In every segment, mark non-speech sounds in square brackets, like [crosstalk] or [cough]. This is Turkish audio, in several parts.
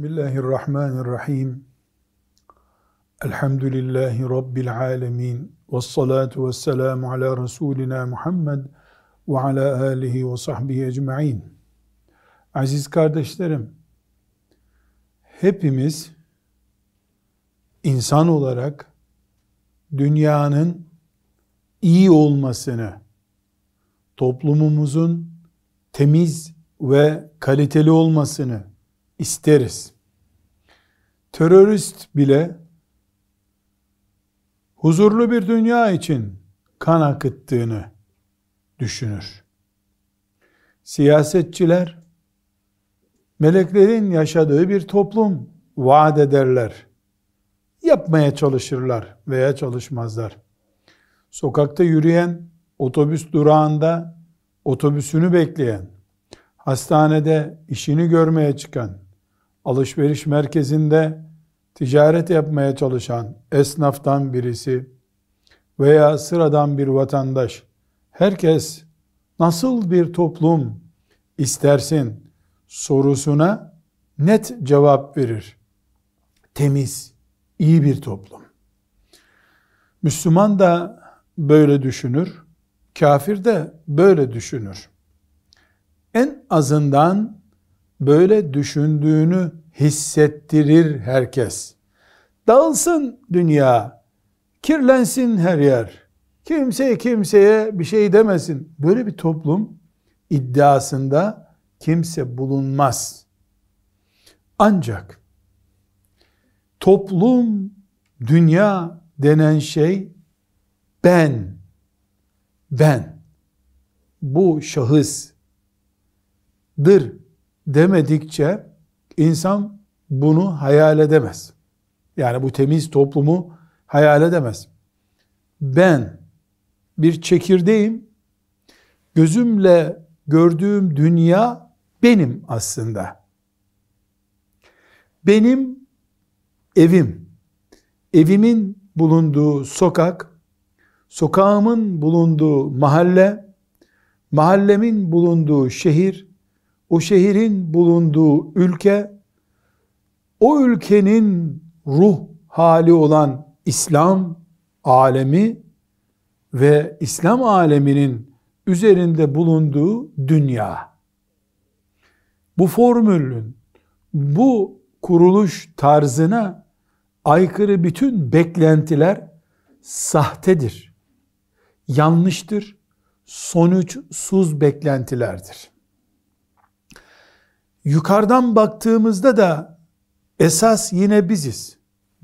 Bismillahirrahmanirrahim. Elhamdülillahi Rabbil alemin. Ve salatu ve selamu ala Resulina Muhammed ve ala alihi ve sahbihi ecma'in. Aziz kardeşlerim, hepimiz insan olarak dünyanın iyi olmasını, toplumumuzun temiz ve kaliteli olmasını isteriz. Terörist bile huzurlu bir dünya için kan akıttığını düşünür. Siyasetçiler meleklerin yaşadığı bir toplum vaat ederler. Yapmaya çalışırlar veya çalışmazlar. Sokakta yürüyen, otobüs durağında otobüsünü bekleyen, hastanede işini görmeye çıkan, alışveriş merkezinde ticaret yapmaya çalışan esnaftan birisi veya sıradan bir vatandaş, herkes nasıl bir toplum istersin sorusuna net cevap verir. Temiz, iyi bir toplum. Müslüman da böyle düşünür, kafir de böyle düşünür. En azından böyle düşündüğünü hissettirir herkes. Dağılsın dünya, kirlensin her yer. Kimse kimseye bir şey demesin. Böyle bir toplum iddiasında kimse bulunmaz. Ancak toplum, dünya denen şey ben, ben, bu şahısdır demedikçe insan bunu hayal edemez. Yani bu temiz toplumu hayal edemez. Ben bir çekirdeğim, gözümle gördüğüm dünya benim aslında. Benim evim, evimin bulunduğu sokak, sokağımın bulunduğu mahalle, mahallemin bulunduğu şehir, o şehrin bulunduğu ülke, o ülkenin ruh hali olan İslam alemi ve İslam aleminin üzerinde bulunduğu dünya. Bu formülün, bu kuruluş tarzına aykırı bütün beklentiler sahtedir. Yanlıştır. Sonuçsuz beklentilerdir. Yukarıdan baktığımızda da esas yine biziz.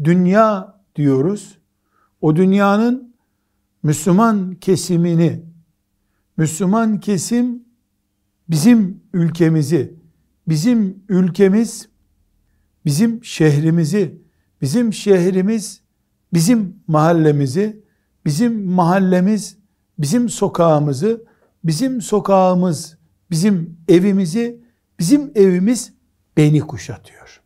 Dünya diyoruz. O dünyanın Müslüman kesimini, Müslüman kesim bizim ülkemizi, bizim ülkemiz, bizim şehrimizi, bizim şehrimiz, bizim mahallemizi, bizim mahallemiz, bizim sokağımızı, bizim sokağımız, bizim evimizi, bizim evimiz beni kuşatıyor.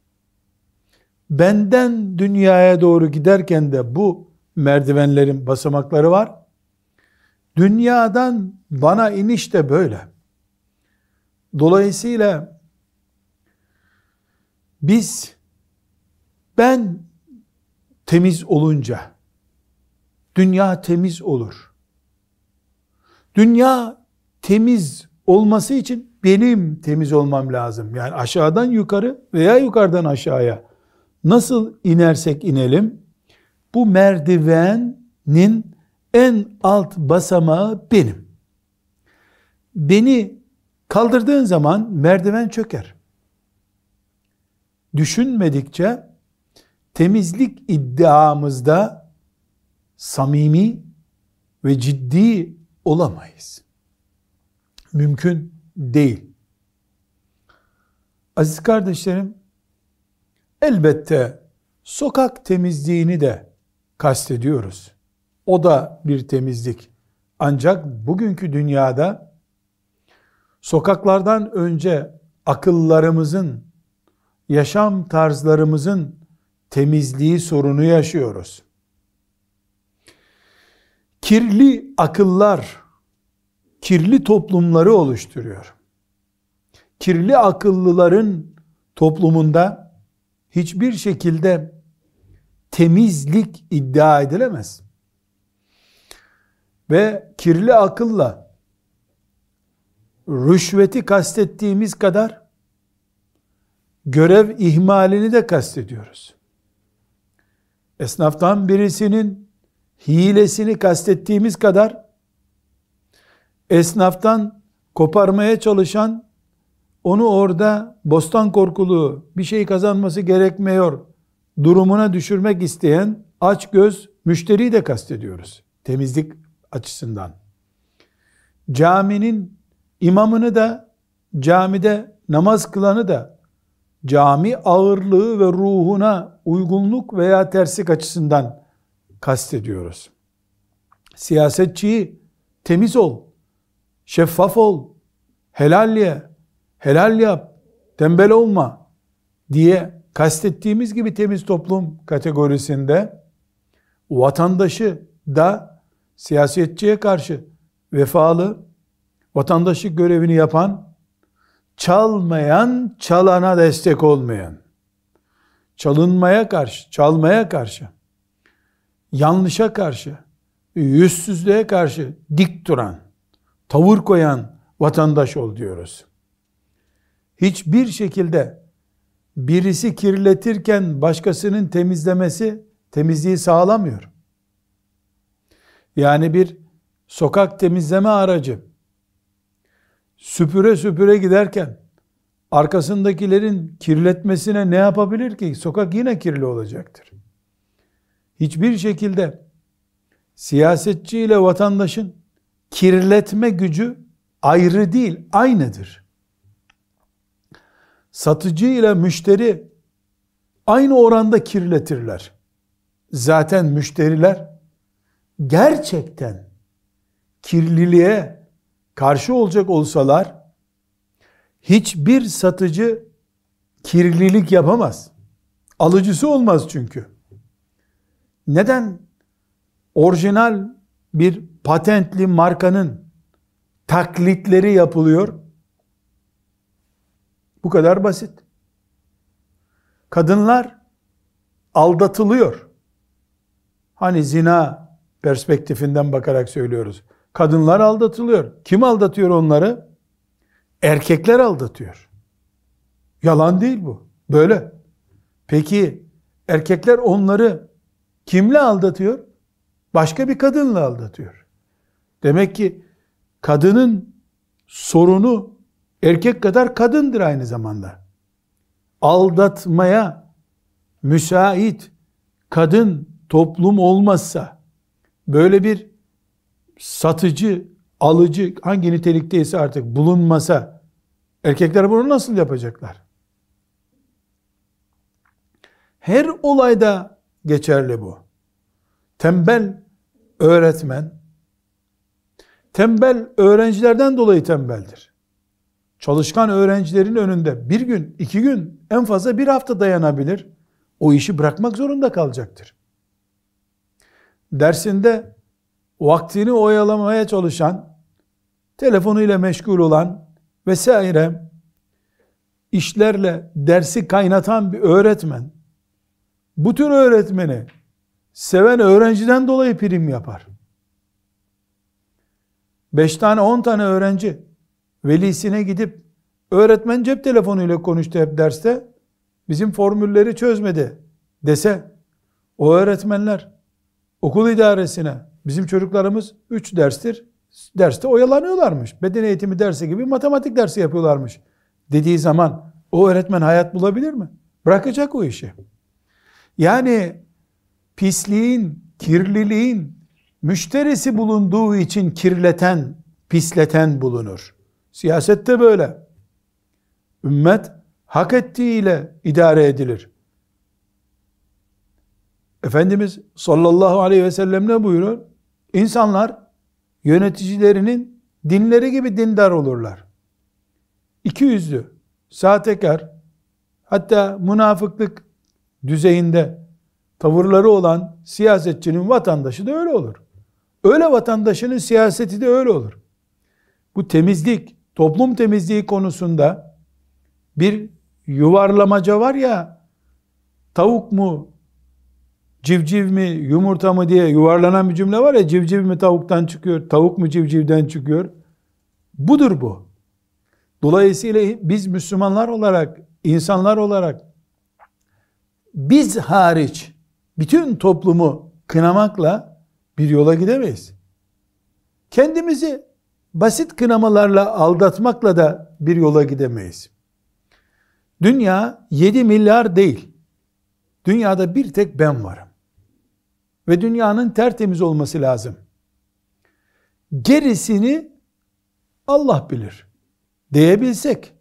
Benden dünyaya doğru giderken de bu merdivenlerin basamakları var. Dünyadan bana iniş de böyle. Dolayısıyla biz ben temiz olunca dünya temiz olur. Dünya temiz olması için benim temiz olmam lazım. Yani aşağıdan yukarı veya yukarıdan aşağıya nasıl inersek inelim bu merdivenin en alt basamağı benim. Beni kaldırdığın zaman merdiven çöker. Düşünmedikçe temizlik iddiamızda samimi ve ciddi olamayız. Mümkün değil. Aziz kardeşlerim, elbette sokak temizliğini de kastediyoruz. O da bir temizlik. Ancak bugünkü dünyada sokaklardan önce akıllarımızın, yaşam tarzlarımızın temizliği sorunu yaşıyoruz. Kirli akıllar kirli toplumları oluşturuyor. Kirli akıllıların toplumunda hiçbir şekilde temizlik iddia edilemez. Ve kirli akılla rüşveti kastettiğimiz kadar görev ihmalini de kastediyoruz. Esnaftan birisinin hilesini kastettiğimiz kadar esnaftan koparmaya çalışan onu orada bostan korkulu bir şey kazanması gerekmiyor durumuna düşürmek isteyen aç göz müşteriyi de kastediyoruz. Temizlik açısından. Caminin imamını da camide namaz kılanı da cami ağırlığı ve ruhuna uygunluk veya terslik açısından kastediyoruz. Siyasetçiyi temiz ol, şeffaf ol, helal ye, helal yap, tembel olma diye kastettiğimiz gibi temiz toplum kategorisinde vatandaşı da siyasetçiye karşı vefalı, vatandaşlık görevini yapan, çalmayan, çalana destek olmayan, çalınmaya karşı, çalmaya karşı, yanlışa karşı, yüzsüzlüğe karşı dik duran, tavır koyan vatandaş ol diyoruz. Hiçbir şekilde birisi kirletirken başkasının temizlemesi temizliği sağlamıyor. Yani bir sokak temizleme aracı süpüre süpüre giderken arkasındakilerin kirletmesine ne yapabilir ki? Sokak yine kirli olacaktır. Hiçbir şekilde siyasetçi ile vatandaşın kirletme gücü ayrı değil, aynıdır. Satıcı ile müşteri aynı oranda kirletirler. Zaten müşteriler gerçekten kirliliğe karşı olacak olsalar hiçbir satıcı kirlilik yapamaz. Alıcısı olmaz çünkü. Neden orijinal bir patentli markanın taklitleri yapılıyor? Bu kadar basit. Kadınlar aldatılıyor. Hani zina perspektifinden bakarak söylüyoruz. Kadınlar aldatılıyor. Kim aldatıyor onları? Erkekler aldatıyor. Yalan değil bu. Böyle. Peki erkekler onları kimle aldatıyor? Başka bir kadınla aldatıyor. Demek ki kadının sorunu erkek kadar kadındır aynı zamanda. Aldatmaya müsait kadın toplum olmazsa böyle bir satıcı, alıcı hangi nitelikteyse artık bulunmasa erkekler bunu nasıl yapacaklar? Her olayda geçerli bu. Tembel öğretmen tembel öğrencilerden dolayı tembeldir. Çalışkan öğrencilerin önünde bir gün, iki gün, en fazla bir hafta dayanabilir. O işi bırakmak zorunda kalacaktır. Dersinde vaktini oyalamaya çalışan, telefonuyla meşgul olan vesaire işlerle dersi kaynatan bir öğretmen, bu tür öğretmeni seven öğrenciden dolayı prim yapar. Beş tane on tane öğrenci velisine gidip öğretmen cep telefonuyla konuştu hep derste bizim formülleri çözmedi dese o öğretmenler okul idaresine bizim çocuklarımız 3 derstir derste oyalanıyorlarmış. Beden eğitimi dersi gibi matematik dersi yapıyorlarmış dediği zaman o öğretmen hayat bulabilir mi? Bırakacak o işi. Yani pisliğin, kirliliğin müşterisi bulunduğu için kirleten, pisleten bulunur. Siyasette böyle. Ümmet hak ettiğiyle idare edilir. Efendimiz sallallahu aleyhi ve sellem ne buyuruyor? İnsanlar yöneticilerinin dinleri gibi dindar olurlar. İki yüzlü, sahtekar, hatta münafıklık düzeyinde tavırları olan siyasetçinin vatandaşı da öyle olur. Öyle vatandaşının siyaseti de öyle olur. Bu temizlik, toplum temizliği konusunda bir yuvarlamaca var ya, tavuk mu, civciv mi, yumurta mı diye yuvarlanan bir cümle var ya, civciv mi tavuktan çıkıyor, tavuk mu civcivden çıkıyor. Budur bu. Dolayısıyla biz Müslümanlar olarak, insanlar olarak biz hariç bütün toplumu kınamakla bir yola gidemeyiz. Kendimizi basit kınamalarla aldatmakla da bir yola gidemeyiz. Dünya 7 milyar değil. Dünyada bir tek ben varım. Ve dünyanın tertemiz olması lazım. Gerisini Allah bilir. Diyebilsek.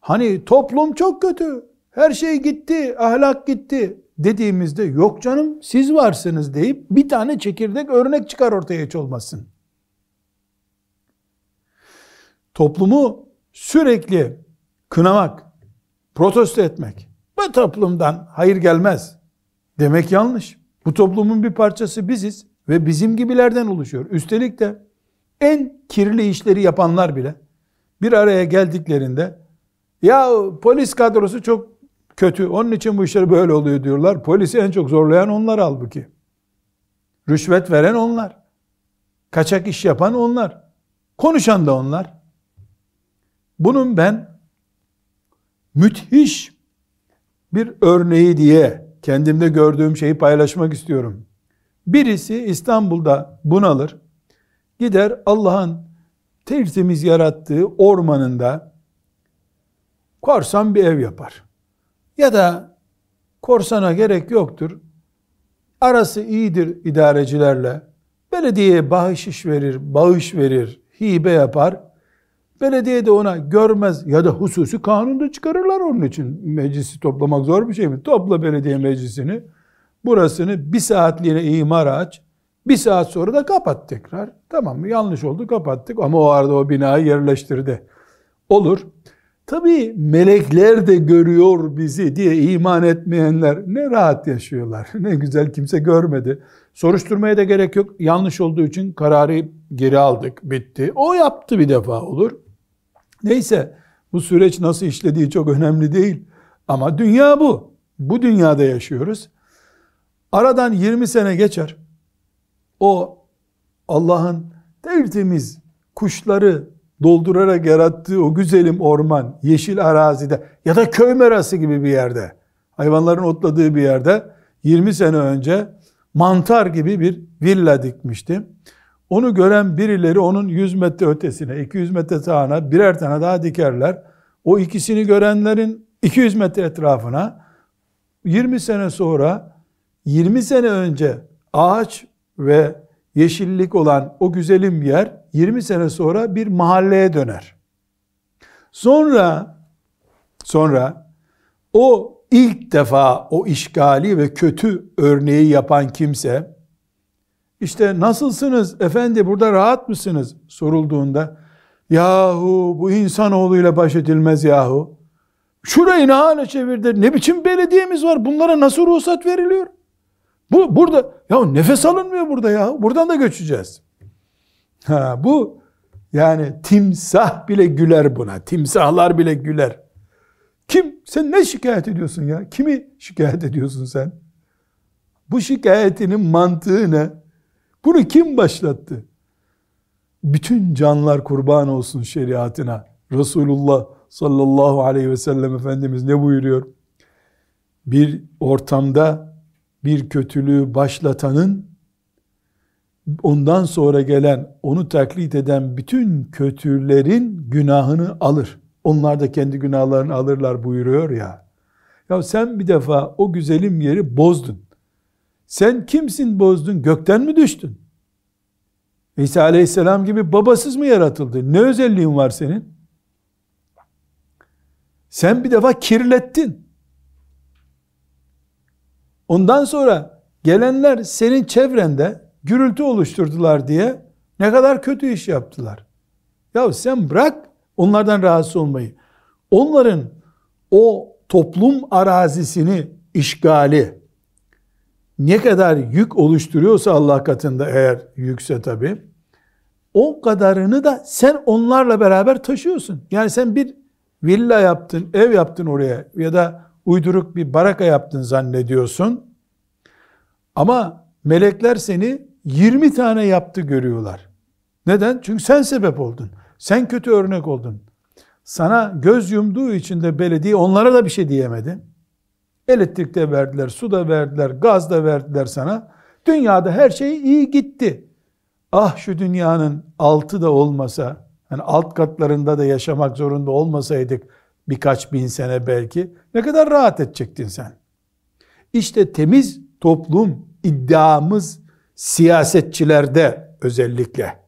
Hani toplum çok kötü. Her şey gitti, ahlak gitti dediğimizde yok canım siz varsınız deyip bir tane çekirdek örnek çıkar ortaya hiç olmasın. Toplumu sürekli kınamak, protesto etmek, bu toplumdan hayır gelmez demek yanlış. Bu toplumun bir parçası biziz ve bizim gibilerden oluşuyor. Üstelik de en kirli işleri yapanlar bile bir araya geldiklerinde ya polis kadrosu çok kötü onun için bu işler böyle oluyor diyorlar. Polisi en çok zorlayan onlar halbuki. Rüşvet veren onlar. Kaçak iş yapan onlar. Konuşan da onlar. Bunun ben müthiş bir örneği diye kendimde gördüğüm şeyi paylaşmak istiyorum. Birisi İstanbul'da bunalır. Gider Allah'ın tertemiz yarattığı ormanında korsan bir ev yapar. Ya da korsana gerek yoktur. Arası iyidir idarecilerle. Belediyeye bahşiş verir, bağış verir, hibe yapar. Belediye de ona görmez ya da hususi kanunda çıkarırlar onun için. Meclisi toplamak zor bir şey mi? Topla belediye meclisini. Burasını bir saatliğine imar aç. Bir saat sonra da kapat tekrar. Tamam mı? Yanlış oldu kapattık ama o arada o binayı yerleştirdi. Olur. Tabii melekler de görüyor bizi diye iman etmeyenler ne rahat yaşıyorlar. [laughs] Ne güzel kimse görmedi. Soruşturmaya da gerek yok. Yanlış olduğu için kararı geri aldık. Bitti. O yaptı bir defa olur. Neyse bu süreç nasıl işlediği çok önemli değil. Ama dünya bu. Bu dünyada yaşıyoruz. Aradan 20 sene geçer. O Allah'ın tertemiz kuşları doldurarak yarattığı o güzelim orman, yeşil arazide ya da köy merası gibi bir yerde, hayvanların otladığı bir yerde 20 sene önce mantar gibi bir villa dikmişti. Onu gören birileri onun 100 metre ötesine, 200 metre sağına birer tane daha dikerler. O ikisini görenlerin 200 metre etrafına 20 sene sonra 20 sene önce ağaç ve yeşillik olan o güzelim yer 20 sene sonra bir mahalleye döner. Sonra sonra o ilk defa o işgali ve kötü örneği yapan kimse işte nasılsınız efendi burada rahat mısınız sorulduğunda yahu bu insanoğluyla baş edilmez yahu. Şurayı ne hale çevirdi? Ne biçim belediyemiz var? Bunlara nasıl ruhsat veriliyor? Bu burada ya nefes alınmıyor burada ya. Buradan da göçeceğiz. Ha bu yani timsah bile güler buna. Timsahlar bile güler. Kim? Sen ne şikayet ediyorsun ya? Kimi şikayet ediyorsun sen? Bu şikayetinin mantığı ne? Bunu kim başlattı? Bütün canlar kurban olsun şeriatına. Resulullah sallallahu aleyhi ve sellem Efendimiz ne buyuruyor? Bir ortamda bir kötülüğü başlatanın ondan sonra gelen, onu taklit eden bütün kötülerin günahını alır. Onlar da kendi günahlarını alırlar buyuruyor ya. Ya sen bir defa o güzelim yeri bozdun. Sen kimsin bozdun? Gökten mi düştün? İsa aleyhisselam gibi babasız mı yaratıldı? Ne özelliğin var senin? Sen bir defa kirlettin. Ondan sonra gelenler senin çevrende gürültü oluşturdular diye ne kadar kötü iş yaptılar. Ya sen bırak onlardan rahatsız olmayı. Onların o toplum arazisini işgali ne kadar yük oluşturuyorsa Allah katında eğer yükse tabi o kadarını da sen onlarla beraber taşıyorsun. Yani sen bir villa yaptın, ev yaptın oraya ya da uyduruk bir baraka yaptın zannediyorsun. Ama melekler seni 20 tane yaptı görüyorlar. Neden? Çünkü sen sebep oldun. Sen kötü örnek oldun. Sana göz yumduğu için de belediye onlara da bir şey diyemedi. Elektrik de verdiler, su da verdiler, gaz da verdiler sana. Dünyada her şey iyi gitti. Ah şu dünyanın altı da olmasa, yani alt katlarında da yaşamak zorunda olmasaydık birkaç bin sene belki ne kadar rahat edecektin sen. İşte temiz toplum iddiamız siyasetçilerde özellikle.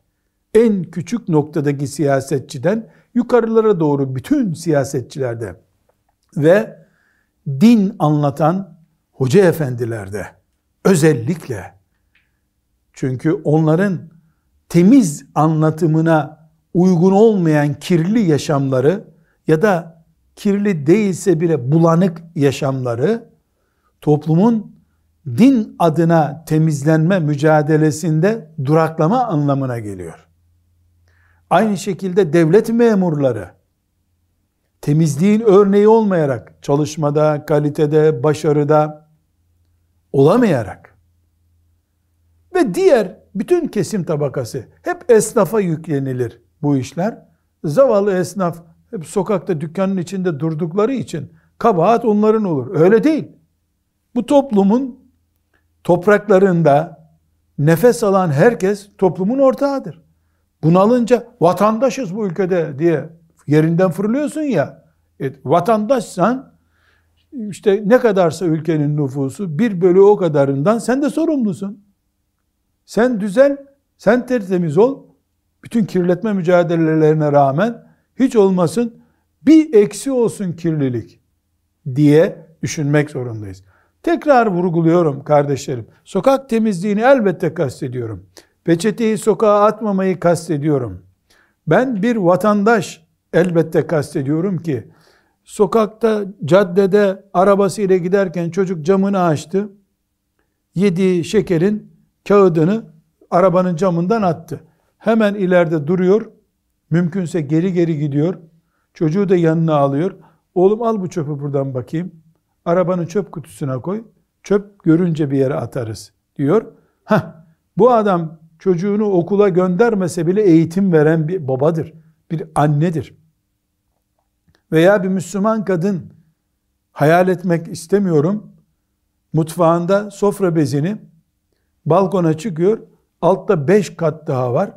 En küçük noktadaki siyasetçiden yukarılara doğru bütün siyasetçilerde ve din anlatan hoca efendilerde özellikle. Çünkü onların temiz anlatımına uygun olmayan kirli yaşamları ya da kirli değilse bile bulanık yaşamları toplumun din adına temizlenme mücadelesinde duraklama anlamına geliyor. Aynı şekilde devlet memurları temizliğin örneği olmayarak çalışmada, kalitede, başarıda olamayarak ve diğer bütün kesim tabakası hep esnafa yüklenilir bu işler. Zavallı esnaf hep sokakta dükkanın içinde durdukları için kabahat onların olur. Öyle değil. Bu toplumun topraklarında nefes alan herkes toplumun ortağıdır. Bunalınca vatandaşız bu ülkede diye yerinden fırlıyorsun ya. E, vatandaşsan işte ne kadarsa ülkenin nüfusu bir bölü o kadarından sen de sorumlusun. Sen düzel, sen tertemiz ol. Bütün kirletme mücadelelerine rağmen hiç olmasın bir eksi olsun kirlilik diye düşünmek zorundayız. Tekrar vurguluyorum kardeşlerim. Sokak temizliğini elbette kastediyorum. Peçeteyi sokağa atmamayı kastediyorum. Ben bir vatandaş elbette kastediyorum ki sokakta, caddede arabasıyla giderken çocuk camını açtı. Yediği şekerin kağıdını arabanın camından attı. Hemen ileride duruyor. Mümkünse geri geri gidiyor. Çocuğu da yanına alıyor. Oğlum al bu çöpü buradan bakayım. Arabanın çöp kutusuna koy. Çöp görünce bir yere atarız diyor. Heh, bu adam çocuğunu okula göndermese bile eğitim veren bir babadır. Bir annedir. Veya bir Müslüman kadın hayal etmek istemiyorum. Mutfağında sofra bezini balkona çıkıyor. Altta beş kat daha var.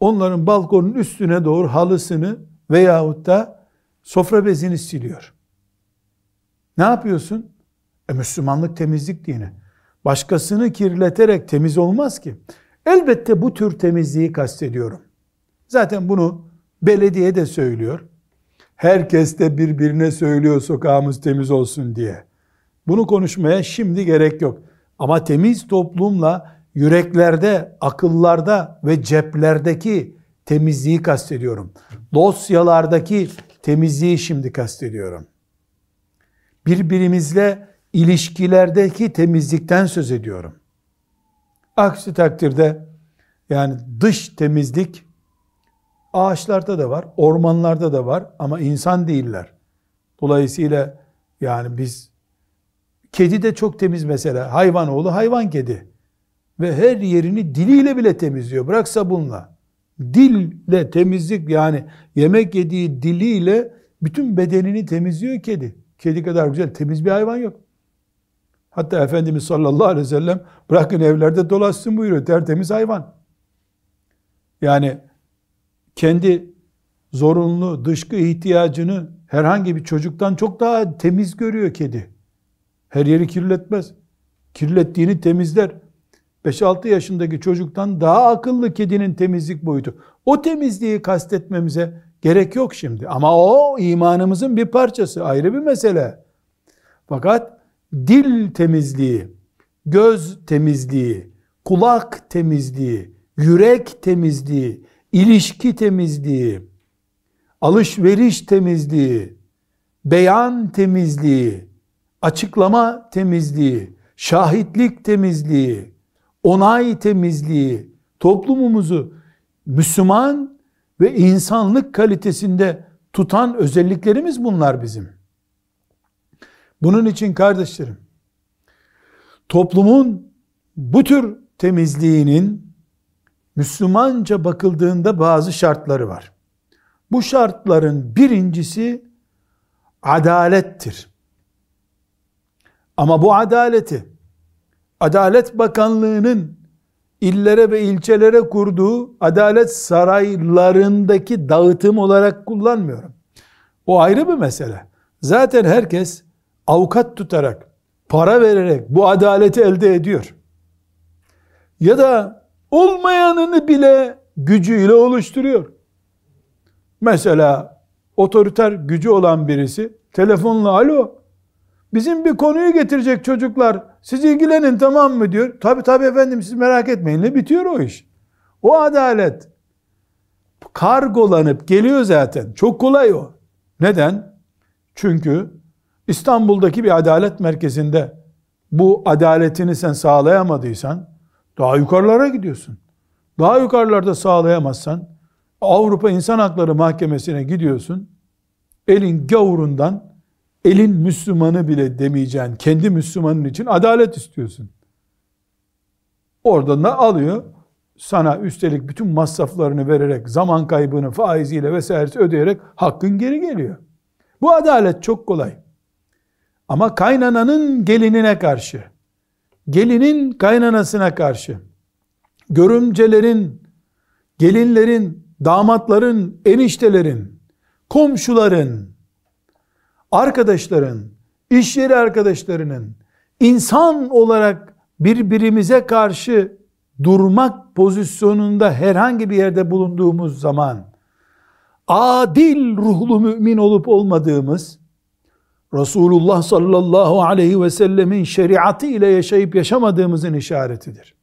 Onların balkonun üstüne doğru halısını veyahut da sofra bezini siliyor. Ne yapıyorsun? E Müslümanlık temizlik dini. Başkasını kirleterek temiz olmaz ki. Elbette bu tür temizliği kastediyorum. Zaten bunu belediye de söylüyor. Herkes de birbirine söylüyor sokağımız temiz olsun diye. Bunu konuşmaya şimdi gerek yok. Ama temiz toplumla yüreklerde, akıllarda ve ceplerdeki temizliği kastediyorum. Dosyalardaki temizliği şimdi kastediyorum. Birbirimizle ilişkilerdeki temizlikten söz ediyorum. Aksi takdirde yani dış temizlik ağaçlarda da var, ormanlarda da var ama insan değiller. Dolayısıyla yani biz kedi de çok temiz mesela. Hayvan oğlu hayvan kedi. Ve her yerini diliyle bile temizliyor. Bırak sabunla. Dille temizlik yani yemek yediği diliyle bütün bedenini temizliyor kedi. Kedi kadar güzel temiz bir hayvan yok. Hatta Efendimiz sallallahu aleyhi ve sellem bırakın evlerde dolaşsın buyuruyor. Tertemiz hayvan. Yani kendi zorunlu dışkı ihtiyacını herhangi bir çocuktan çok daha temiz görüyor kedi. Her yeri kirletmez. Kirlettiğini temizler. 5-6 yaşındaki çocuktan daha akıllı kedinin temizlik boyutu. O temizliği kastetmemize gerek yok şimdi. Ama o imanımızın bir parçası. Ayrı bir mesele. Fakat dil temizliği, göz temizliği, kulak temizliği, yürek temizliği, ilişki temizliği, alışveriş temizliği, beyan temizliği, açıklama temizliği, şahitlik temizliği, onay temizliği, toplumumuzu Müslüman ve insanlık kalitesinde tutan özelliklerimiz bunlar bizim. Bunun için kardeşlerim, toplumun bu tür temizliğinin Müslümanca bakıldığında bazı şartları var. Bu şartların birincisi adalettir. Ama bu adaleti Adalet Bakanlığı'nın illere ve ilçelere kurduğu adalet saraylarındaki dağıtım olarak kullanmıyorum. O ayrı bir mesele. Zaten herkes avukat tutarak, para vererek bu adaleti elde ediyor. Ya da olmayanını bile gücüyle oluşturuyor. Mesela otoriter gücü olan birisi telefonla alo bizim bir konuyu getirecek çocuklar siz ilgilenin tamam mı diyor. Tabi tabi efendim siz merak etmeyin ne bitiyor o iş. O adalet kargolanıp geliyor zaten. Çok kolay o. Neden? Çünkü İstanbul'daki bir adalet merkezinde bu adaletini sen sağlayamadıysan daha yukarılara gidiyorsun. Daha yukarılarda sağlayamazsan Avrupa İnsan Hakları Mahkemesi'ne gidiyorsun. Elin gavurundan elin Müslümanı bile demeyeceğin kendi Müslümanın için adalet istiyorsun. Oradan da alıyor sana üstelik bütün masraflarını vererek zaman kaybını faiziyle vesairesi ödeyerek hakkın geri geliyor. Bu adalet çok kolay. Ama kaynananın gelinine karşı, gelinin kaynanasına karşı, görümcelerin, gelinlerin, damatların, eniştelerin, komşuların, arkadaşların, iş yeri arkadaşlarının insan olarak birbirimize karşı durmak pozisyonunda herhangi bir yerde bulunduğumuz zaman adil ruhlu mümin olup olmadığımız Resulullah sallallahu aleyhi ve sellemin şeriatı ile yaşayıp yaşamadığımızın işaretidir.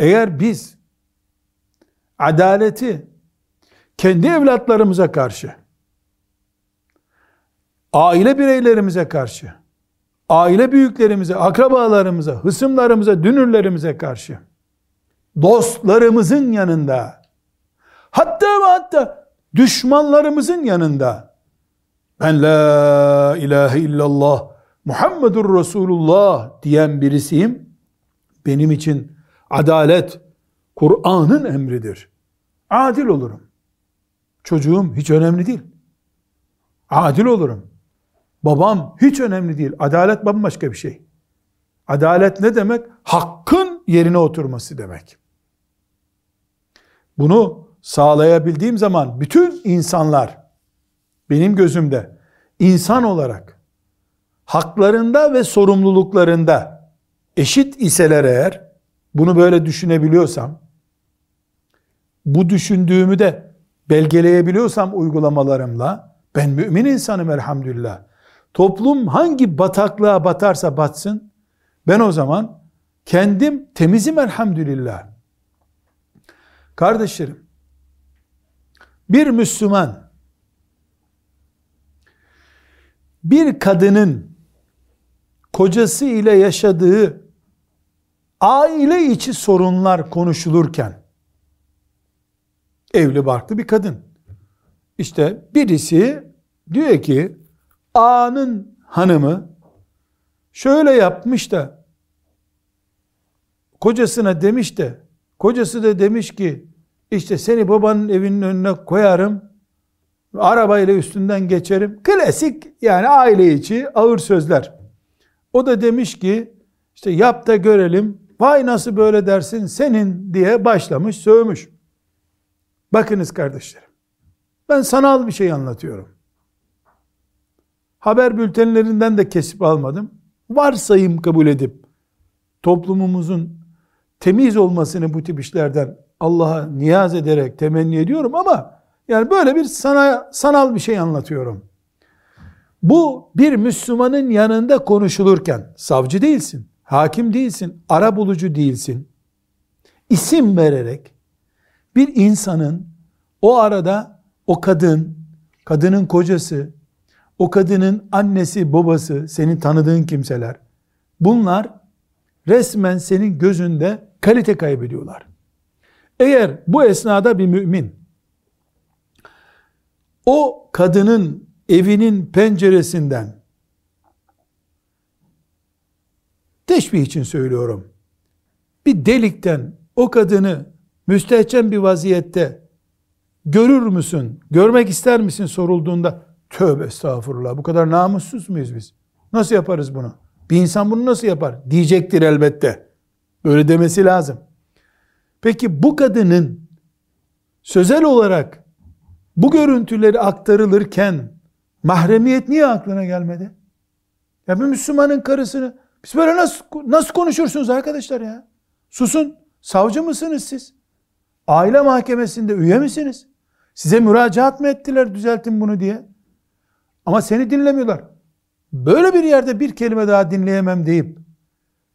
Eğer biz adaleti kendi evlatlarımıza karşı aile bireylerimize karşı, aile büyüklerimize, akrabalarımıza, hısımlarımıza, dünürlerimize karşı, dostlarımızın yanında, hatta ve hatta düşmanlarımızın yanında, ben la ilahe illallah Muhammedur Resulullah diyen birisiyim, benim için adalet, Kur'an'ın emridir. Adil olurum. Çocuğum hiç önemli değil. Adil olurum. Babam hiç önemli değil. Adalet bambaşka bir şey. Adalet ne demek? Hakkın yerine oturması demek. Bunu sağlayabildiğim zaman bütün insanlar benim gözümde insan olarak haklarında ve sorumluluklarında eşit iseler eğer bunu böyle düşünebiliyorsam bu düşündüğümü de belgeleyebiliyorsam uygulamalarımla ben mümin insanım elhamdülillah toplum hangi bataklığa batarsa batsın, ben o zaman kendim temizim elhamdülillah. Kardeşlerim, bir Müslüman, bir kadının kocası ile yaşadığı aile içi sorunlar konuşulurken, evli barklı bir kadın, işte birisi diyor ki, A'nın hanımı şöyle yapmış da kocasına demiş de kocası da demiş ki işte seni babanın evinin önüne koyarım arabayla üstünden geçerim. Klasik yani aile içi ağır sözler. O da demiş ki işte yap da görelim. Vay nasıl böyle dersin senin diye başlamış sövmüş. Bakınız kardeşlerim. Ben sanal bir şey anlatıyorum haber bültenlerinden de kesip almadım. Varsayım kabul edip toplumumuzun temiz olmasını bu tip işlerden Allah'a niyaz ederek temenni ediyorum ama yani böyle bir sana, sanal bir şey anlatıyorum. Bu bir Müslümanın yanında konuşulurken savcı değilsin, hakim değilsin, ara bulucu değilsin. İsim vererek bir insanın o arada o kadın, kadının kocası, o kadının annesi, babası, senin tanıdığın kimseler, bunlar resmen senin gözünde kalite kaybediyorlar. Eğer bu esnada bir mümin, o kadının evinin penceresinden, teşbih için söylüyorum, bir delikten o kadını müstehcen bir vaziyette görür müsün, görmek ister misin sorulduğunda tövbe estağfurullah bu kadar namussuz muyuz biz? Nasıl yaparız bunu? Bir insan bunu nasıl yapar? Diyecektir elbette. Böyle demesi lazım. Peki bu kadının sözel olarak bu görüntüleri aktarılırken mahremiyet niye aklına gelmedi? Ya bir Müslümanın karısını biz böyle nasıl nasıl konuşursunuz arkadaşlar ya? Susun. Savcı mısınız siz? Aile mahkemesinde üye misiniz? Size müracaat mı ettiler düzeltin bunu diye? Ama seni dinlemiyorlar. Böyle bir yerde bir kelime daha dinleyemem deyip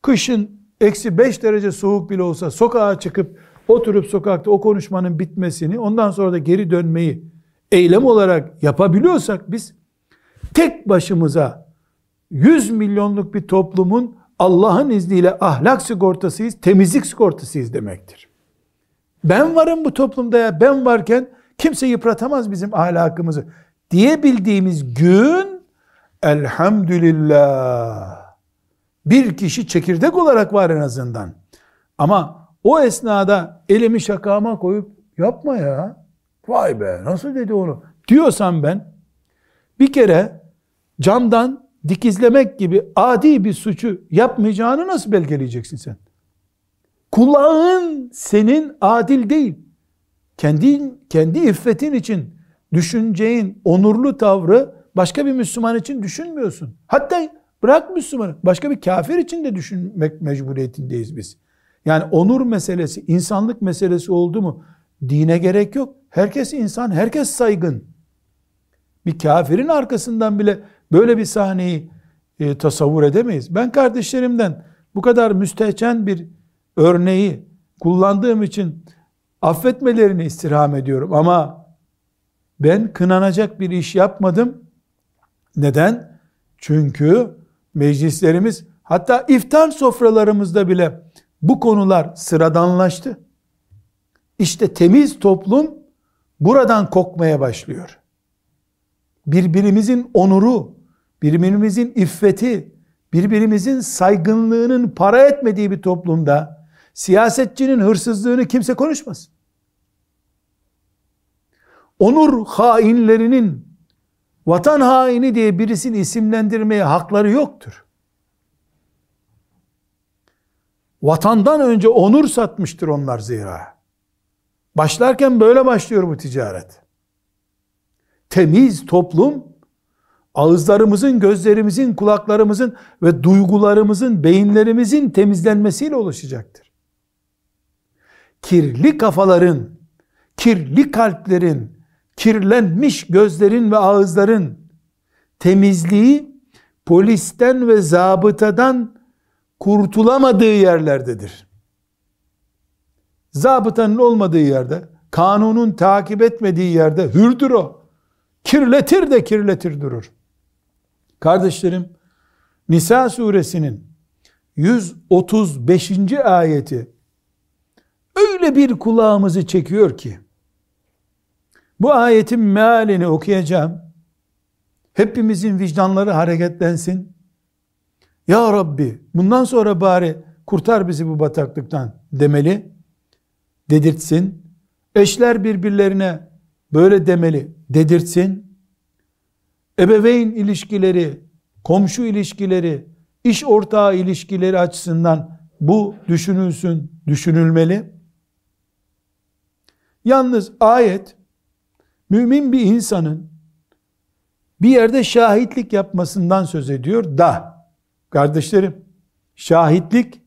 kışın eksi beş derece soğuk bile olsa sokağa çıkıp oturup sokakta o konuşmanın bitmesini ondan sonra da geri dönmeyi eylem olarak yapabiliyorsak biz tek başımıza 100 milyonluk bir toplumun Allah'ın izniyle ahlak sigortasıyız, temizlik sigortasıyız demektir. Ben varım bu toplumda ya, ben varken kimse yıpratamaz bizim ahlakımızı diyebildiğimiz gün elhamdülillah bir kişi çekirdek olarak var en azından. Ama o esnada elimi şakama koyup yapma ya. Vay be nasıl dedi onu diyorsam ben bir kere camdan dikizlemek gibi adi bir suçu yapmayacağını nasıl belgeleyeceksin sen? Kulağın senin adil değil. Kendi, kendi iffetin için düşüneceğin onurlu tavrı başka bir Müslüman için düşünmüyorsun. Hatta bırak Müslümanı başka bir kafir için de düşünmek mecburiyetindeyiz biz. Yani onur meselesi, insanlık meselesi oldu mu dine gerek yok. Herkes insan, herkes saygın. Bir kafirin arkasından bile böyle bir sahneyi e, tasavvur edemeyiz. Ben kardeşlerimden bu kadar müstehcen bir örneği kullandığım için affetmelerini istirham ediyorum ama ben kınanacak bir iş yapmadım. Neden? Çünkü meclislerimiz hatta iftar sofralarımızda bile bu konular sıradanlaştı. İşte temiz toplum buradan kokmaya başlıyor. Birbirimizin onuru, birbirimizin iffeti, birbirimizin saygınlığının para etmediği bir toplumda siyasetçinin hırsızlığını kimse konuşmasın. Onur hainlerinin vatan haini diye birisini isimlendirmeye hakları yoktur. Vatandan önce onur satmıştır onlar zira. Başlarken böyle başlıyor bu ticaret. Temiz toplum ağızlarımızın, gözlerimizin, kulaklarımızın ve duygularımızın, beyinlerimizin temizlenmesiyle oluşacaktır. Kirli kafaların, kirli kalplerin, kirlenmiş gözlerin ve ağızların temizliği polisten ve zabıtadan kurtulamadığı yerlerdedir. Zabıtanın olmadığı yerde, kanunun takip etmediği yerde hürdür o. Kirletir de kirletir durur. Kardeşlerim, Nisa suresinin 135. ayeti öyle bir kulağımızı çekiyor ki bu ayetin mealini okuyacağım. Hepimizin vicdanları hareketlensin. Ya Rabbi bundan sonra bari kurtar bizi bu bataklıktan demeli. Dedirtsin. Eşler birbirlerine böyle demeli. Dedirtsin. Ebeveyn ilişkileri, komşu ilişkileri, iş ortağı ilişkileri açısından bu düşünülsün, düşünülmeli. Yalnız ayet mümin bir insanın bir yerde şahitlik yapmasından söz ediyor da kardeşlerim şahitlik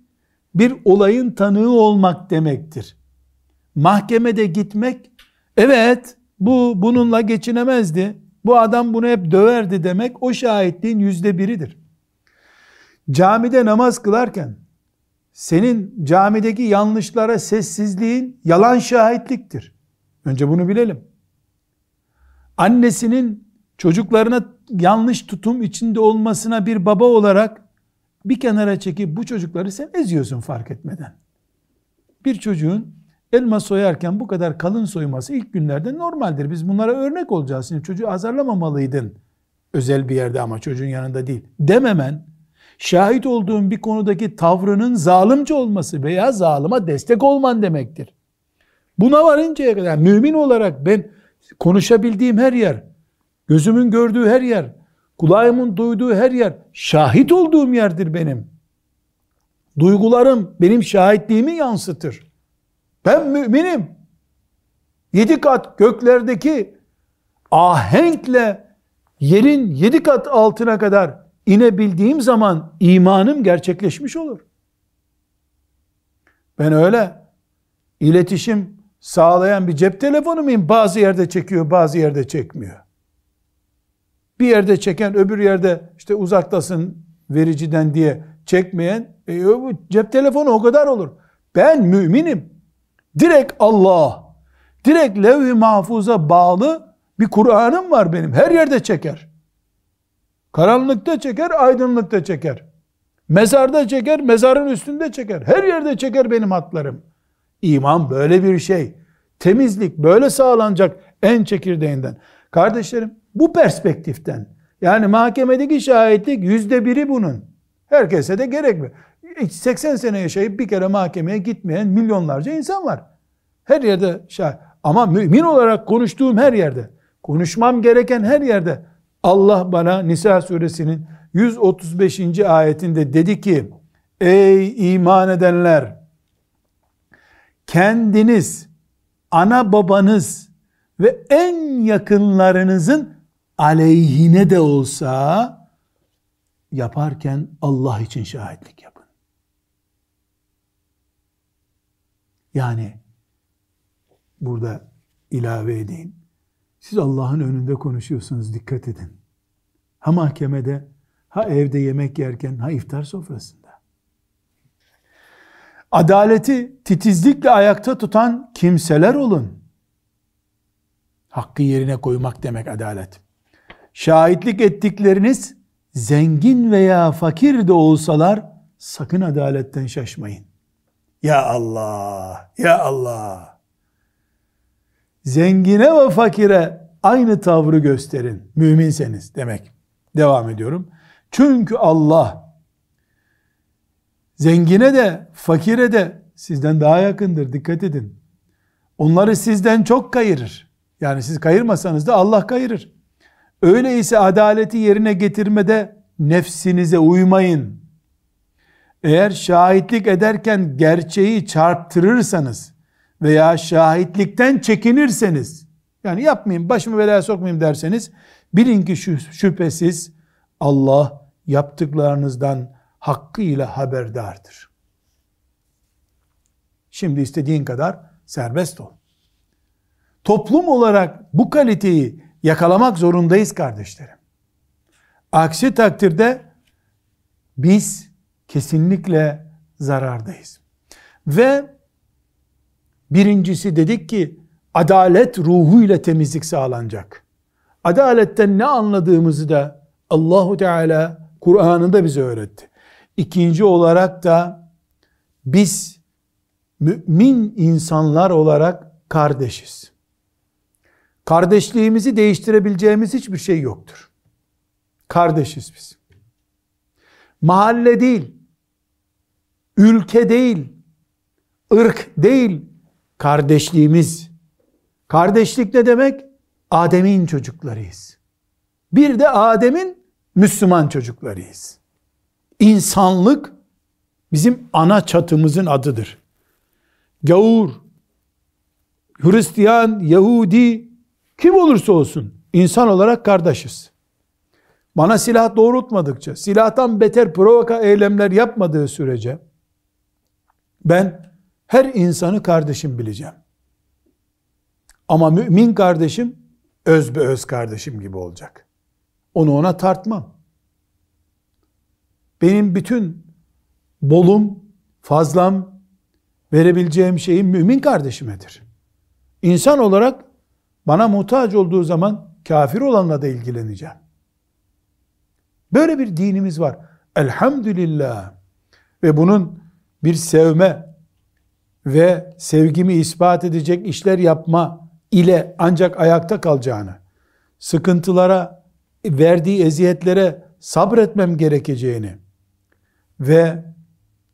bir olayın tanığı olmak demektir. Mahkemede gitmek evet bu bununla geçinemezdi. Bu adam bunu hep döverdi demek o şahitliğin yüzde biridir. Camide namaz kılarken senin camideki yanlışlara sessizliğin yalan şahitliktir. Önce bunu bilelim annesinin çocuklarına yanlış tutum içinde olmasına bir baba olarak bir kenara çekip bu çocukları sen eziyorsun fark etmeden. Bir çocuğun elma soyarken bu kadar kalın soyması ilk günlerde normaldir. Biz bunlara örnek olacağız. Şimdi çocuğu azarlamamalıydın. Özel bir yerde ama çocuğun yanında değil. Dememen, Şahit olduğun bir konudaki tavrının zalimce olması veya zalıma destek olman demektir. Buna varıncaya kadar mümin olarak ben konuşabildiğim her yer, gözümün gördüğü her yer, kulağımın duyduğu her yer, şahit olduğum yerdir benim. Duygularım benim şahitliğimi yansıtır. Ben müminim. Yedi kat göklerdeki ahenkle yerin yedi kat altına kadar inebildiğim zaman imanım gerçekleşmiş olur. Ben öyle iletişim sağlayan bir cep telefonu muyum? Bazı yerde çekiyor, bazı yerde çekmiyor. Bir yerde çeken, öbür yerde işte uzaktasın vericiden diye çekmeyen e, cep telefonu o kadar olur. Ben müminim. Direkt Allah, direkt levh-i mahfuza bağlı bir Kur'an'ım var benim. Her yerde çeker. Karanlıkta çeker, aydınlıkta çeker. Mezarda çeker, mezarın üstünde çeker. Her yerde çeker benim hatlarım. İman böyle bir şey. Temizlik böyle sağlanacak en çekirdeğinden. Kardeşlerim bu perspektiften yani mahkemedeki şahitlik yüzde biri bunun. Herkese de gerek mi? 80 sene yaşayıp bir kere mahkemeye gitmeyen milyonlarca insan var. Her yerde şahit. Ama mümin olarak konuştuğum her yerde, konuşmam gereken her yerde Allah bana Nisa suresinin 135. ayetinde dedi ki Ey iman edenler kendiniz ana babanız ve en yakınlarınızın aleyhine de olsa yaparken Allah için şahitlik yapın. Yani burada ilave edeyim. Siz Allah'ın önünde konuşuyorsunuz dikkat edin. Ha mahkemede, ha evde yemek yerken, ha iftar sofrasında. Adaleti titizlikle ayakta tutan kimseler olun. Hakkı yerine koymak demek adalet. Şahitlik ettikleriniz zengin veya fakir de olsalar sakın adaletten şaşmayın. Ya Allah, ya Allah. Zengine ve fakire aynı tavrı gösterin. Müminseniz demek. Devam ediyorum. Çünkü Allah zengine de fakire de sizden daha yakındır. Dikkat edin. Onları sizden çok kayırır. Yani siz kayırmasanız da Allah kayırır. Öyleyse adaleti yerine getirmede nefsinize uymayın. Eğer şahitlik ederken gerçeği çarptırırsanız veya şahitlikten çekinirseniz yani yapmayayım başımı belaya sokmayayım derseniz bilin ki şüphesiz Allah yaptıklarınızdan hakkıyla haberdardır. Şimdi istediğin kadar serbest ol. Toplum olarak bu kaliteyi yakalamak zorundayız kardeşlerim. Aksi takdirde biz kesinlikle zarardayız. Ve birincisi dedik ki adalet ruhuyla temizlik sağlanacak. Adaletten ne anladığımızı da Allahu Teala Kur'an'ında bize öğretti. İkinci olarak da biz mümin insanlar olarak kardeşiz. Kardeşliğimizi değiştirebileceğimiz hiçbir şey yoktur. Kardeşiz biz. Mahalle değil, ülke değil, ırk değil, kardeşliğimiz. Kardeşlik ne demek? Adem'in çocuklarıyız. Bir de Adem'in Müslüman çocuklarıyız. İnsanlık bizim ana çatımızın adıdır. Gavur, Hristiyan, Yahudi, kim olursa olsun insan olarak kardeşiz. Bana silah doğrultmadıkça, silahtan beter provoka eylemler yapmadığı sürece ben her insanı kardeşim bileceğim. Ama mümin kardeşim öz be öz kardeşim gibi olacak. Onu ona tartmam. Benim bütün bolum, fazlam, verebileceğim şeyim mümin kardeşimedir. İnsan olarak bana muhtaç olduğu zaman kafir olanla da ilgileneceğim. Böyle bir dinimiz var. Elhamdülillah. Ve bunun bir sevme ve sevgimi ispat edecek işler yapma ile ancak ayakta kalacağını, sıkıntılara, verdiği eziyetlere sabretmem gerekeceğini ve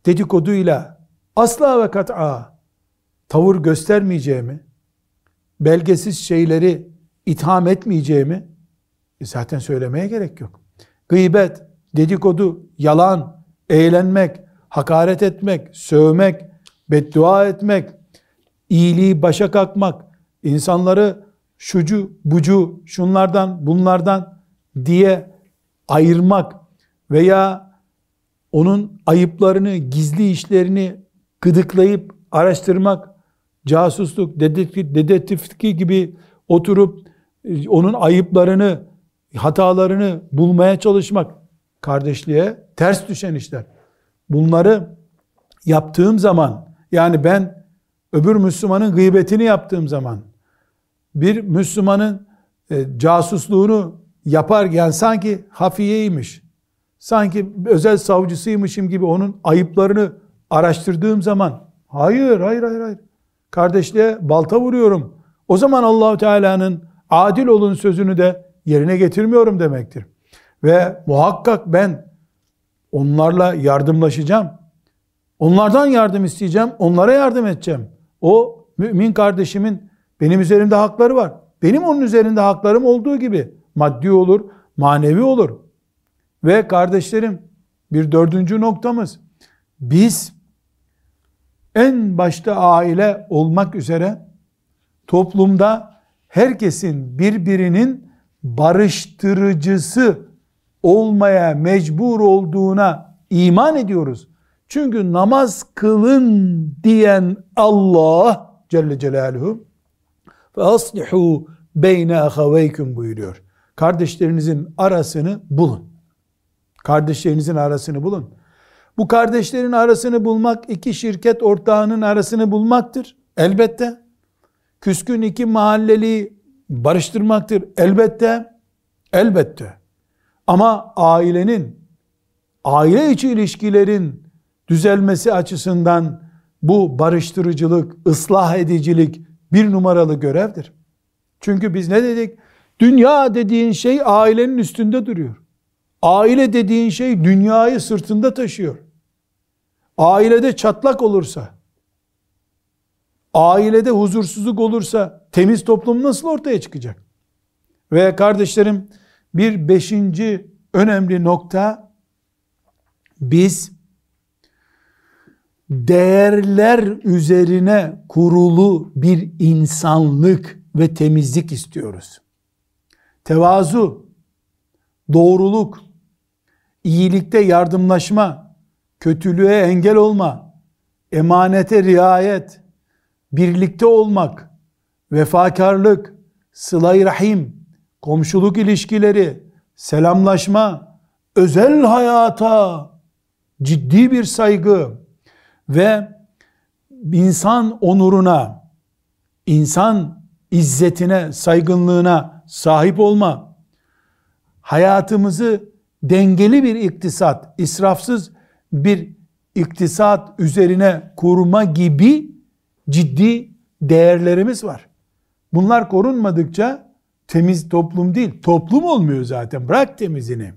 dedikoduyla asla ve kat'a tavır göstermeyeceğimi, belgesiz şeyleri itham etmeyeceğimi e zaten söylemeye gerek yok. Gıybet, dedikodu, yalan, eğlenmek, hakaret etmek, sövmek, beddua etmek, iyiliği başa kalkmak, insanları şucu, bucu, şunlardan, bunlardan diye ayırmak veya onun ayıplarını, gizli işlerini gıdıklayıp araştırmak, casusluk, dedektiflik gibi oturup e, onun ayıplarını, hatalarını bulmaya çalışmak kardeşliğe ters düşen işler. Bunları yaptığım zaman yani ben öbür Müslümanın gıybetini yaptığım zaman bir Müslümanın e, casusluğunu yapar yani sanki hafiyeymiş sanki özel savcısıymışım gibi onun ayıplarını araştırdığım zaman hayır hayır hayır hayır kardeşliğe balta vuruyorum. O zaman Allahu Teala'nın adil olun sözünü de yerine getirmiyorum demektir. Ve muhakkak ben onlarla yardımlaşacağım. Onlardan yardım isteyeceğim, onlara yardım edeceğim. O mümin kardeşimin benim üzerimde hakları var. Benim onun üzerinde haklarım olduğu gibi maddi olur, manevi olur. Ve kardeşlerim bir dördüncü noktamız biz en başta aile olmak üzere toplumda herkesin birbirinin barıştırıcısı olmaya mecbur olduğuna iman ediyoruz. Çünkü namaz kılın diyen Allah Celle Celaluhu aslihu beyne ahaveykum buyuruyor. Kardeşlerinizin arasını bulun. Kardeşlerinizin arasını bulun. Bu kardeşlerin arasını bulmak iki şirket ortağının arasını bulmaktır. Elbette. Küskün iki mahalleli barıştırmaktır. Elbette. Elbette. Ama ailenin, aile içi ilişkilerin düzelmesi açısından bu barıştırıcılık, ıslah edicilik bir numaralı görevdir. Çünkü biz ne dedik? Dünya dediğin şey ailenin üstünde duruyor. Aile dediğin şey dünyayı sırtında taşıyor. Ailede çatlak olursa, ailede huzursuzluk olursa temiz toplum nasıl ortaya çıkacak? Ve kardeşlerim bir beşinci önemli nokta biz değerler üzerine kurulu bir insanlık ve temizlik istiyoruz. Tevazu, doğruluk, iyilikte yardımlaşma, kötülüğe engel olma, emanete riayet, birlikte olmak, vefakarlık, sıla rahim, komşuluk ilişkileri, selamlaşma, özel hayata ciddi bir saygı ve insan onuruna, insan izzetine, saygınlığına sahip olma, hayatımızı dengeli bir iktisat, israfsız bir iktisat üzerine kurma gibi ciddi değerlerimiz var. Bunlar korunmadıkça temiz toplum değil, toplum olmuyor zaten. Bırak temizini.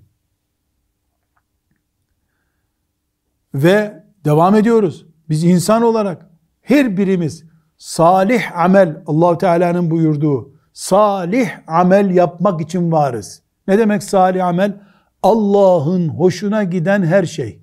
Ve devam ediyoruz. Biz insan olarak her birimiz salih amel Allahu Teala'nın buyurduğu salih amel yapmak için varız. Ne demek salih amel? Allah'ın hoşuna giden her şey.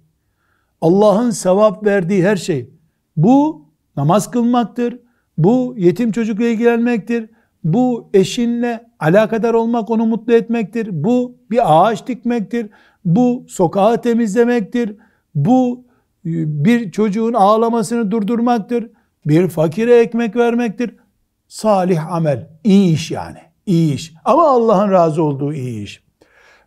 Allah'ın sevap verdiği her şey. Bu namaz kılmaktır. Bu yetim çocukla ilgilenmektir. Bu eşinle alakadar olmak, onu mutlu etmektir. Bu bir ağaç dikmektir. Bu sokağı temizlemektir. Bu e, bir çocuğun ağlamasını durdurmaktır. Bir fakire ekmek vermektir. Salih amel, iyi iş yani. İyi iş. Ama Allah'ın razı olduğu iyi iş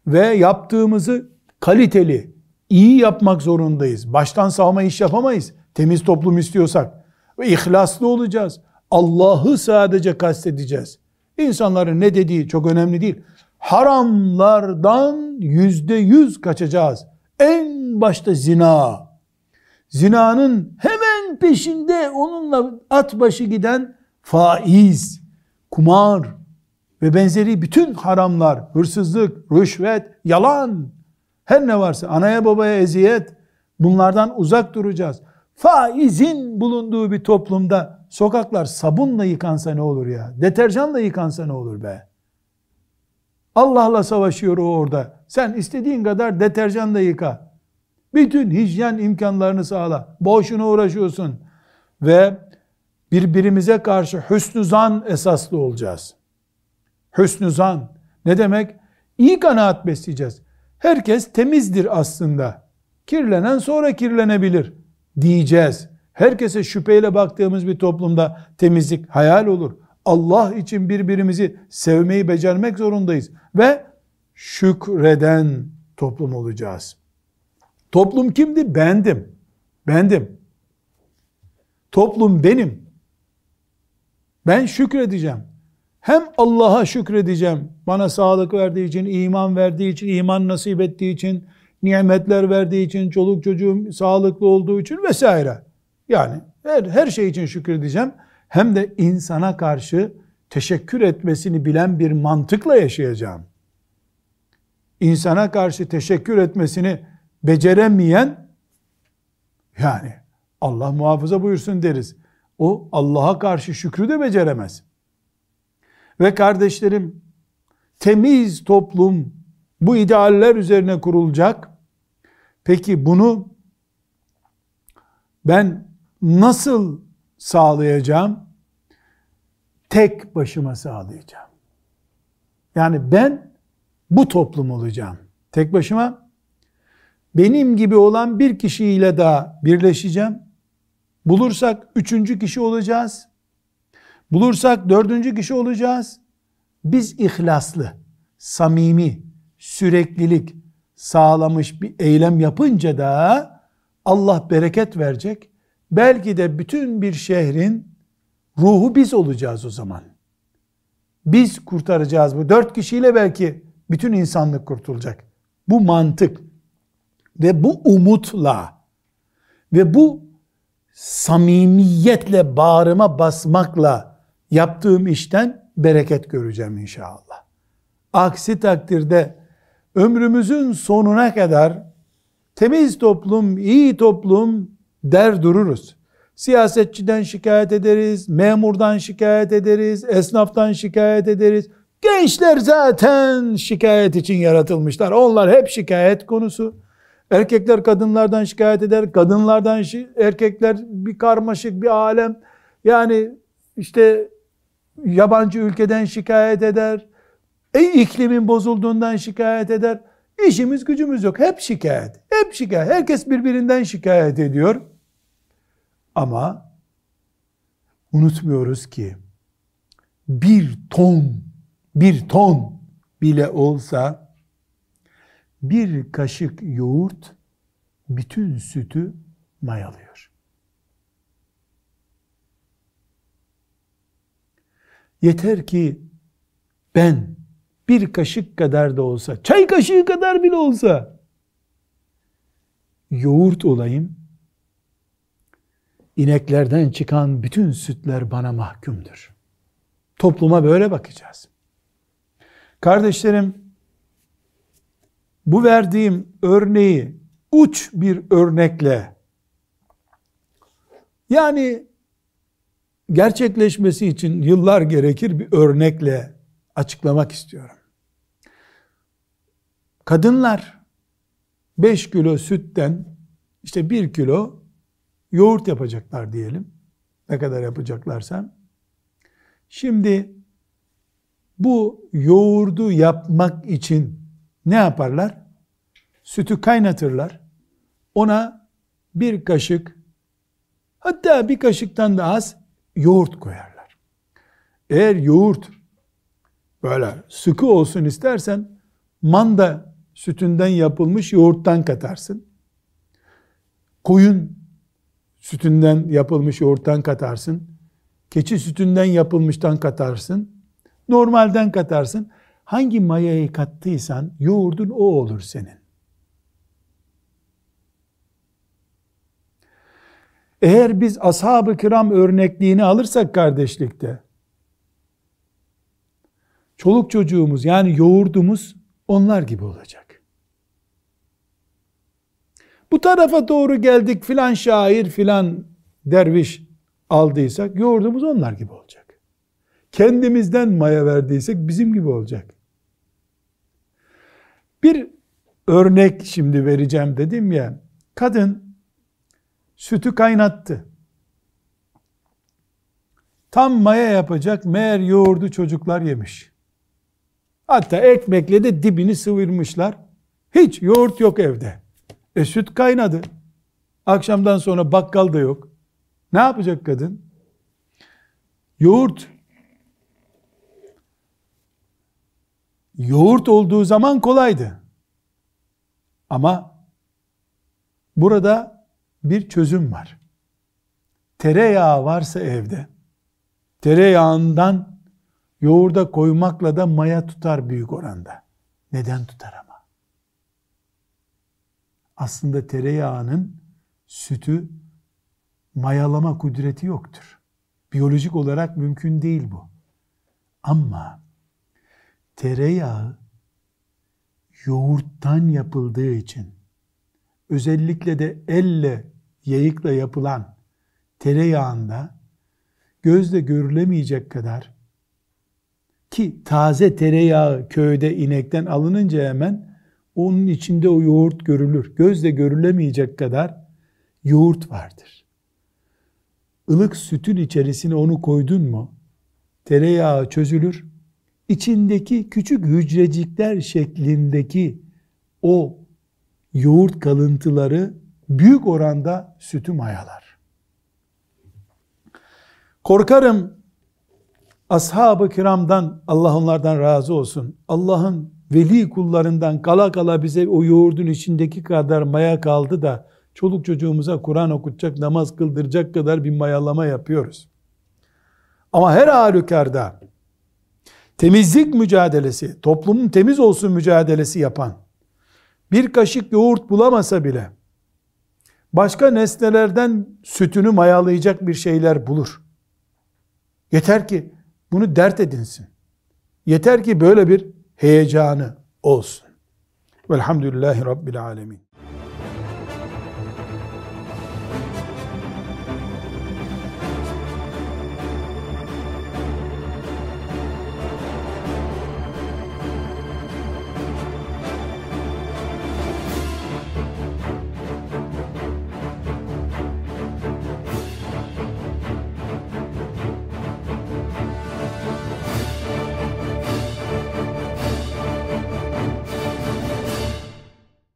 ve yaptığımızı kaliteli, iyi yapmak zorundayız. Baştan savma iş yapamayız. Temiz toplum istiyorsak. Ve ihlaslı olacağız. Allah'ı sadece kastedeceğiz. İnsanların ne dediği çok önemli değil. Haramlardan yüzde yüz kaçacağız. En başta zina. Zinanın hemen peşinde onunla at başı giden faiz, kumar, ve benzeri bütün haramlar, hırsızlık, rüşvet, yalan, her ne varsa anaya babaya eziyet, Bunlardan uzak duracağız. Faizin bulunduğu bir toplumda sokaklar sabunla yıkansa ne olur ya? Deterjanla yıkansa ne olur be? Allah'la savaşıyor o orada. Sen istediğin kadar deterjanla yıka. Bütün hijyen imkanlarını sağla. Boşuna uğraşıyorsun. Ve birbirimize karşı hüsnü zan esaslı olacağız. Hüsnü zan. Ne demek? İyi kanaat besleyeceğiz. Herkes temizdir aslında. Kirlenen sonra kirlenebilir diyeceğiz. Herkese şüpheyle baktığımız bir toplumda temizlik hayal olur. Allah için birbirimizi sevmeyi becermek zorundayız. Ve şükreden toplum olacağız. Toplum kimdi? Bendim. Bendim. Toplum benim. Ben şükredeceğim. Hem Allah'a şükredeceğim. Bana sağlık verdiği için, iman verdiği için, iman nasip ettiği için, nimetler verdiği için, çoluk çocuğum sağlıklı olduğu için vesaire. Yani her, her şey için şükredeceğim. Hem de insana karşı teşekkür etmesini bilen bir mantıkla yaşayacağım. İnsana karşı teşekkür etmesini beceremeyen yani Allah muhafaza buyursun deriz. O Allah'a karşı şükrü de beceremez. Ve kardeşlerim temiz toplum bu idealler üzerine kurulacak. Peki bunu ben nasıl sağlayacağım? Tek başıma sağlayacağım. Yani ben bu toplum olacağım. Tek başıma benim gibi olan bir kişiyle daha birleşeceğim. Bulursak üçüncü kişi olacağız. Bulursak dördüncü kişi olacağız. Biz ihlaslı, samimi, süreklilik sağlamış bir eylem yapınca da Allah bereket verecek. Belki de bütün bir şehrin ruhu biz olacağız o zaman. Biz kurtaracağız bu. Dört kişiyle belki bütün insanlık kurtulacak. Bu mantık ve bu umutla ve bu samimiyetle bağrıma basmakla yaptığım işten bereket göreceğim inşallah. Aksi takdirde ömrümüzün sonuna kadar temiz toplum, iyi toplum der dururuz. Siyasetçiden şikayet ederiz, memurdan şikayet ederiz, esnaftan şikayet ederiz. Gençler zaten şikayet için yaratılmışlar. Onlar hep şikayet konusu. Erkekler kadınlardan şikayet eder, kadınlardan erkekler bir karmaşık bir alem. Yani işte yabancı ülkeden şikayet eder. E, iklimin bozulduğundan şikayet eder. İşimiz gücümüz yok. Hep şikayet. Hep şikayet. Herkes birbirinden şikayet ediyor. Ama unutmuyoruz ki bir ton, bir ton bile olsa bir kaşık yoğurt bütün sütü mayalıyor. Yeter ki ben bir kaşık kadar da olsa, çay kaşığı kadar bile olsa yoğurt olayım. İneklerden çıkan bütün sütler bana mahkumdur. Topluma böyle bakacağız. Kardeşlerim, bu verdiğim örneği uç bir örnekle yani gerçekleşmesi için yıllar gerekir bir örnekle açıklamak istiyorum. Kadınlar 5 kilo sütten işte 1 kilo yoğurt yapacaklar diyelim. Ne kadar yapacaklarsa. Şimdi bu yoğurdu yapmak için ne yaparlar? Sütü kaynatırlar. Ona bir kaşık hatta bir kaşıktan da az yoğurt koyarlar. Eğer yoğurt böyle sıkı olsun istersen manda sütünden yapılmış yoğurttan katarsın. Koyun sütünden yapılmış yoğurttan katarsın. Keçi sütünden yapılmıştan katarsın. Normalden katarsın. Hangi mayayı kattıysan yoğurdun o olur senin. Eğer biz ashab-ı kiram örnekliğini alırsak kardeşlikte, çoluk çocuğumuz yani yoğurdumuz onlar gibi olacak. bu tarafa doğru geldik filan şair filan derviş aldıysak yoğurdumuz onlar gibi olacak. Kendimizden maya verdiysek bizim gibi olacak. Bir örnek şimdi vereceğim dedim ya. Kadın sütü kaynattı. Tam maya yapacak meğer yoğurdu çocuklar yemiş. Hatta ekmekle de dibini sıvırmışlar. Hiç yoğurt yok evde. E süt kaynadı. Akşamdan sonra bakkal da yok. Ne yapacak kadın? Yoğurt yoğurt olduğu zaman kolaydı. Ama burada bir çözüm var. Tereyağı varsa evde, tereyağından yoğurda koymakla da maya tutar büyük oranda. Neden tutar ama? Aslında tereyağının sütü mayalama kudreti yoktur. Biyolojik olarak mümkün değil bu. Ama tereyağı yoğurttan yapıldığı için özellikle de elle yayıkla yapılan tereyağında gözle görülemeyecek kadar ki taze tereyağı köyde inekten alınınca hemen onun içinde o yoğurt görülür. Gözle görülemeyecek kadar yoğurt vardır. Ilık sütün içerisine onu koydun mu tereyağı çözülür. İçindeki küçük hücrecikler şeklindeki o yoğurt kalıntıları büyük oranda sütü mayalar. Korkarım ashab-ı kiramdan Allah onlardan razı olsun. Allah'ın veli kullarından kala kala bize o yoğurdun içindeki kadar maya kaldı da çoluk çocuğumuza Kur'an okutacak, namaz kıldıracak kadar bir mayalama yapıyoruz. Ama her halükarda temizlik mücadelesi, toplumun temiz olsun mücadelesi yapan bir kaşık yoğurt bulamasa bile başka nesnelerden sütünü mayalayacak bir şeyler bulur. Yeter ki bunu dert edinsin. Yeter ki böyle bir heyecanı olsun. Velhamdülillahi Rabbil Alemin.